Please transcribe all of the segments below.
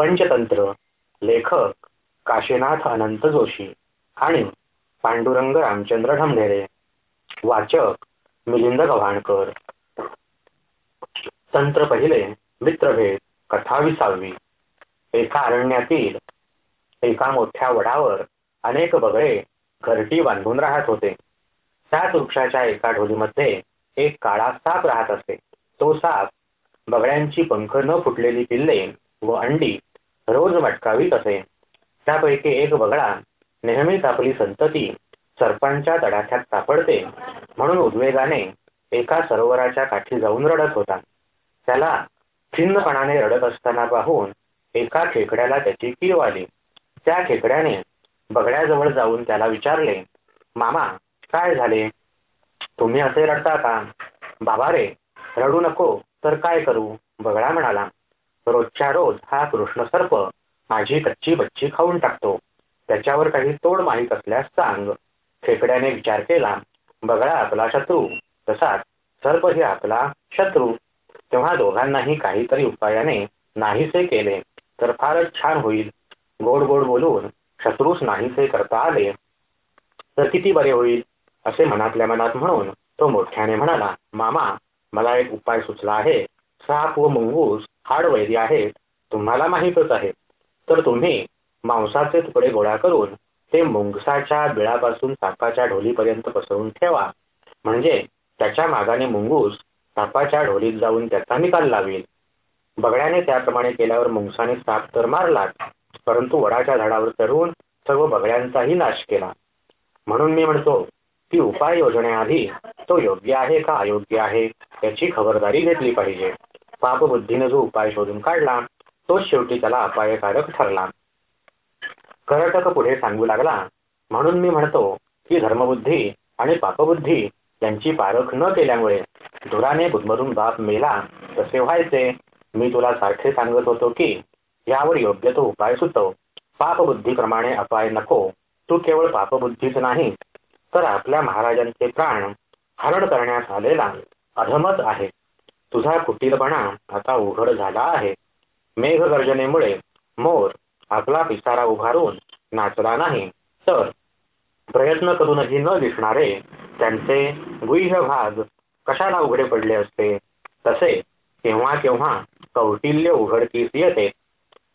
पंचतंत्र लेखक काशीनाथ अनंत जोशी आणि पांडुरंग रामचंद्र ढमढेरे वाचक मिलिंद गव्हाणकर. तंत्र पहिले मित्रभेद कथा विसावी. एका अरण्यातील एका मोठ्या वडावर अनेक बगळे घरटी बांधून राहत होते. त्याच वृक्षाच्या एका ढोलीमध्ये एक काळा साप राहत असे. तो साप बगळ्यांची पंख न फुटलेली पिल्ले व अंडी रोज मटकावीत असे. त्यापैकी एक बगळा नेहमीच आपली संतती सर्पांच्या तडाख्यात सापडते म्हणून उद्वेगाने एका सरोवराच्या काठी जाऊन रडत होता. त्याला खिन्नपणाने रडत असताना पाहून एका खेकड्याला त्याची कीव आली. त्या खेकड्याने बगड्याजवळ जाऊन त्याला विचारले मामा काय झाले? तुम्ही असे रडता का? बाबा रे रडू नको तर काय करू? बगळा म्हणाला रोजच्या रोज हा कृष्ण सर्प माझी कच्ची बच्ची खाऊन टाकतो. त्याच्यावर काही तोड माहीत असल्यास सांग. खेकड्याने विचार केला बगळा आपला शत्रू. तसाच सर्प हे आपला शत्रू. तेव्हा दोघांनाही काहीतरी उपायाने नाहीसे केले तर फारच छान होईल. गोड गोड बोलून शत्रूस नाहीसे करता आले तर किती बरे होईल? असे मनातल्या मनात म्हणून तो मोठ्याने म्हणाला मामा मला एक उपाय सुचला आहे. साप व मुंगूस हाडवैरी आहेत तुम्हाला माहीतच आहे. तर तुम्ही मांसाचे तुकडे गोळा करून ते मुंगसाच्या बिळापासून सापाच्या ढोलीपर्यंत पसरून ठेवा. म्हणजे त्याच्या मागाने मुंगूस सापाच्या ढोलीत जाऊन त्याचा निकाल लावेल. बगड्याने त्याप्रमाणे केल्यावर मुंगसाने साप तर मारलाच परंतु वडाच्या झाडावर चढून सर्व बगड्यांचाही नाश केला. म्हणून मी म्हणतो की उपाय योजण्याआधी तो योग्य आहे का अयोग्य आहे याची खबरदारी घेतली पाहिजे. पापबुद्धीने जो उपाय शोधून काढला तोच शेवटी त्याला अपायकारक ठरला. करटक पुढे सांगू लागला म्हणून मी म्हणतो की धर्मबुद्धी आणि पापबुद्धी यांची पारख न केल्यामुळे धुराने बुधमरून बाप मेला तसे व्हायचे. मी तुला सारखे सांगत होतो की यावर योग्य तो उपाय सुचव. पापबुद्धीप्रमाणे अपाय नको. तू केवळ पापबुद्धीच नाही तर आपल्या महाराजांचे प्राण हरण करण्यास आलेला अधमच आहे. तुझा कुटीलपणा आता उघड झाला आहे. मेघगर्जनेमुळे मोर आपला पिसारा उभारून नाचला नाही. तर प्रयत्न करूनही न दिसणारे त्यांचे गुह्य भाग कशाला उघडे पडले असते? तसे केव्हा केव्हा कौटिल्य उघडकीस येते.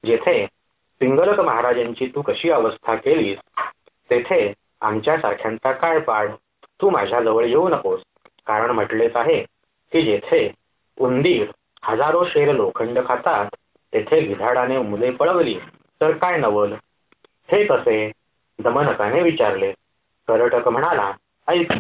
जेथे पिंगलक महाराजांची तू कशी अवस्था केलीस तेथे आमच्या सारख्यांचा काय पाड तू माझ्याजवळ येऊ नकोस. कारण म्हटलेच आहे की जेथे उंदीर हजारो शेर लोखंड खातात. तेथे गिधाडाने मुले पळवली. तर काय नवल? हे कसे? दमनकाने विचारले. करटक म्हणाला ऐक